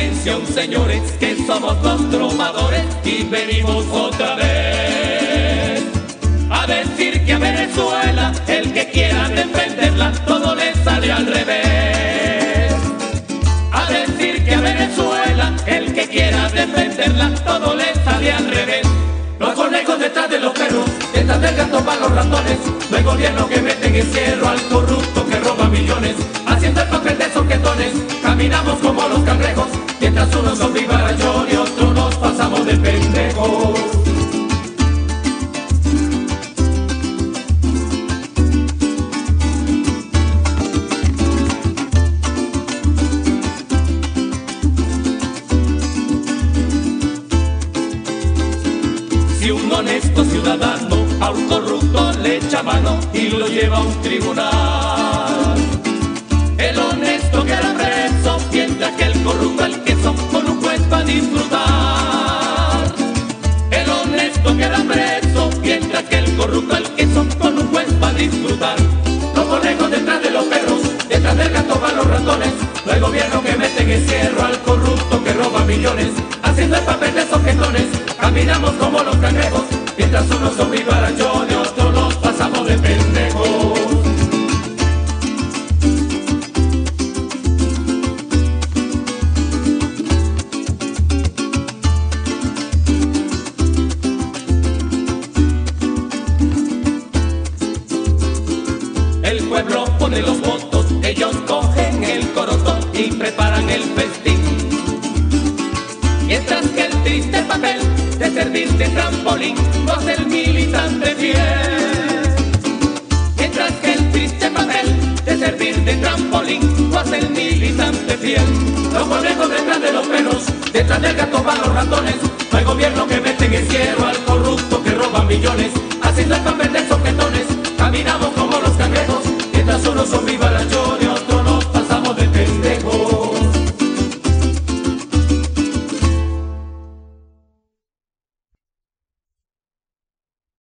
Atención señores, que somos los trovadores y venimos otra vez a decir que a Venezuela el que quiera defenderla todo le sale al revés. A decir que a Venezuela el que quiera defenderla todo le sale al revés. Los conejos detrás de los perros, detrás del gato para los ratones, no hay gobierno que mete en encierro al corrupto que roba millones, haciendo el papel de soquetones, caminamos como los cangrejos, mientras unos son vivarachón y otros nos pasamos de pendejos. Si un honesto ciudadano a un corrupto le echa mano y lo lleva a un tribunal, hay gobierno que mete en encierro al corrupto que roba millones, haciendo el papel de soquetones. Caminamos como los cangrejos, mientras unos son vivarachones, de servir de trampolín, vos el militante fiel. Mientras que el triste papel de servir de trampolín, vos el militante fiel. Los conejos detrás de los pelos, detrás del gato van los ratones. No hay gobierno que mete en el cielo al corrupto que roba millones, haciendo el papel de soquetones